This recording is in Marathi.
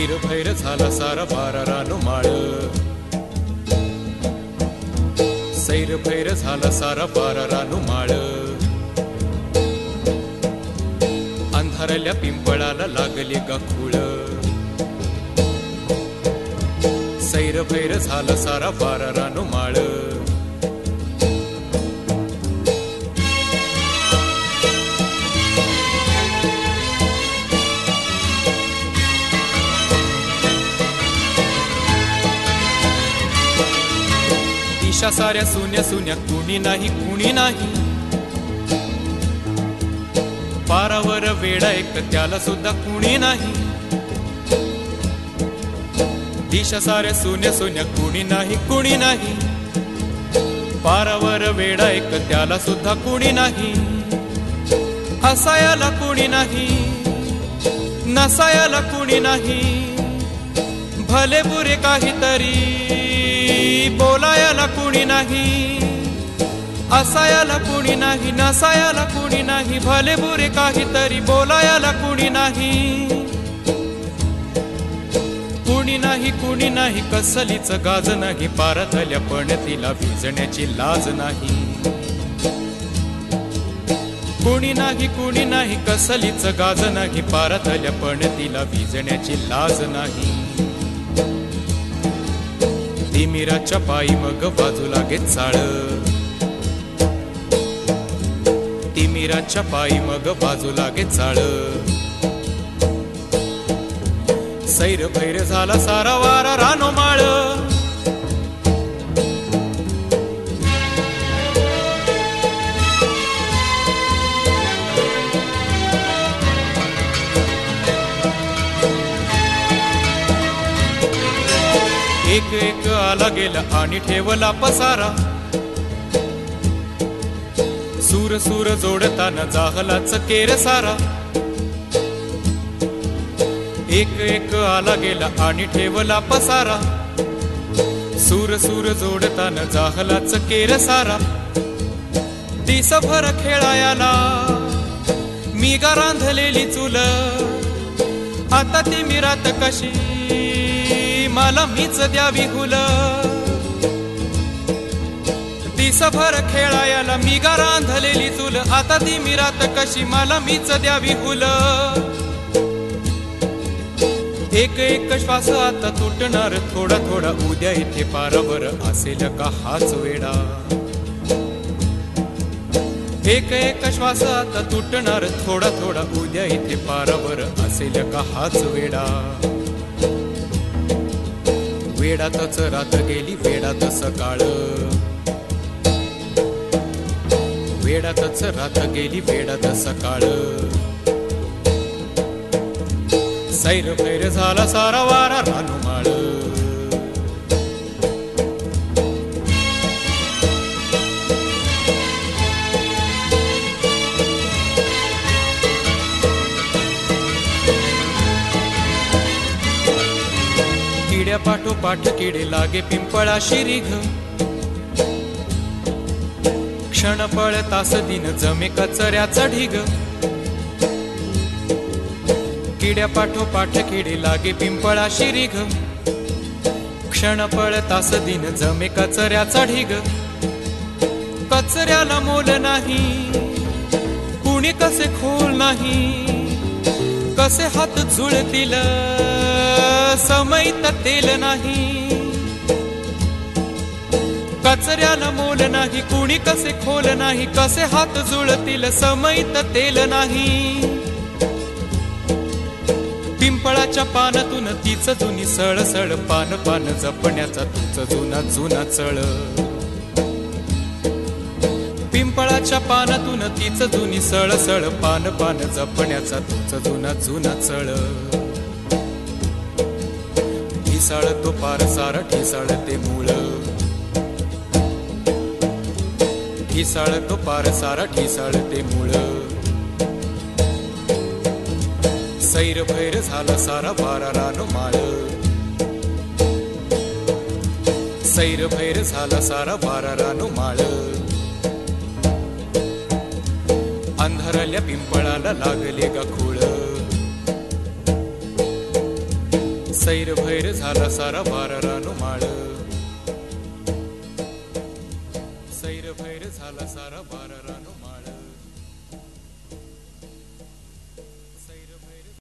सैर भैर झाला सारा बारा रानो माळ. सैर भैर झाला सारा बारा रानो माळ. अंधारल्या पिंपळाला लागले गाखुळ सैर भैर झाला सारा बारा रानो अशा दिशा साऱ्या सुन्या सुन्या कुणी नाही कुणी नाही. पारावर वेडा एक त्याला सुद्धा कुणी नाही. दिशा साऱ्या सुन्या सुन्या कुणी नाही कुणी नाही. पारावर वेडा एक त्याला सुद्धा कुणी नाही. असायला कुणी नाही. नसायला कुणी नाही. भले बुरे काहीतरी बोलायला कुणी नाही असायला कुणी नाही नसायला कुणी नाही भले बुरे काहीतरी बोलायला कुणी नाही. कुणी नाही कुणी नाही कसलीच गाज नाही पारथल्या पण तिला भिजण्याची लाज नाही. कुणी नाही कुणी नाही कसलीच गाज नाही पारथल्या पण तिला भिजण्याची लाज नाही. तिमिराच्या पायी मग बाजूला घेत चाळ. तिमिराच्या पायी मग बाजूला घेत चाळ. सैर भैर झाला सारा वारा रानो एक एक आला गेला आणि ठेवला पसारा. सूर सूर जोडताना जाहलाच केर सारा. एक एक आला गेला आणि ठेवला पसारा. सूर सूर जोडताना जाहलाच केर सारा. दिसभर खेळायाला मी गा रांधलेली चुल. आता ती मिरात कशी? मला मीच द्यावी हुल. दिसभर खेळायला मी गा रांधलेली चूल. आता ती मिरात कशी मला मीच द्यावी हुल. एक एक श्वास आता तुटणार. थोडा थोडा उद्या इथे पारावर असेल का हाच वेडा. एक एक श्वास आता तुटणार. थोडा थोडा उद्या इथे पारावर असेल का हाच वेडा. वेडातच रात गेली वेडात सकाळ. वेडातच रात गेली वेडात सकाळ. सैर फैर झाला सारा वारा रानुमाळ. किड्या पाठोपाठ किडे लागे पिंपळा शिरीघ क्षण पळ तास दिन जमे कचऱ्याचा ढिग. किड्या पाठोपाठ किडे लागे पिंपळा शिरीघ क्षण पळ तास दिन जमे कचऱ्याचा ढिग. कचऱ्याला मोल नाही कुणी कसे खोल नाही. कसे हात झुळतील समय तेल नाही. कचऱ्याला मोल नाही कुणी कसे खोल नाही कसे हात जुळतील? समय तेल नाही. पिंपळाच्या पानातून तीच जुनी सळसळ पान पान जपण्याचा तुझ जुना जुना चळ. पिंपळाच्या पानातून तीच जुनी सळसळ पान पान जपण्याचा तुझ जुना जुना चळ. ठिसाळ तो पार सार ठिसाळ ते मूळ. ठिसाळ तो पार सारा ठिसाळ ते मूळ. सैर भैर झाला सारा बारा रानो माळ. सैर भैर झाला सारा बारा रानो माळ. अंधारल्या पिंपळाला लागले गा खूळ सैर भैर झाला सारा बारा रानो माळ. सैर भैर झाला सारा बारा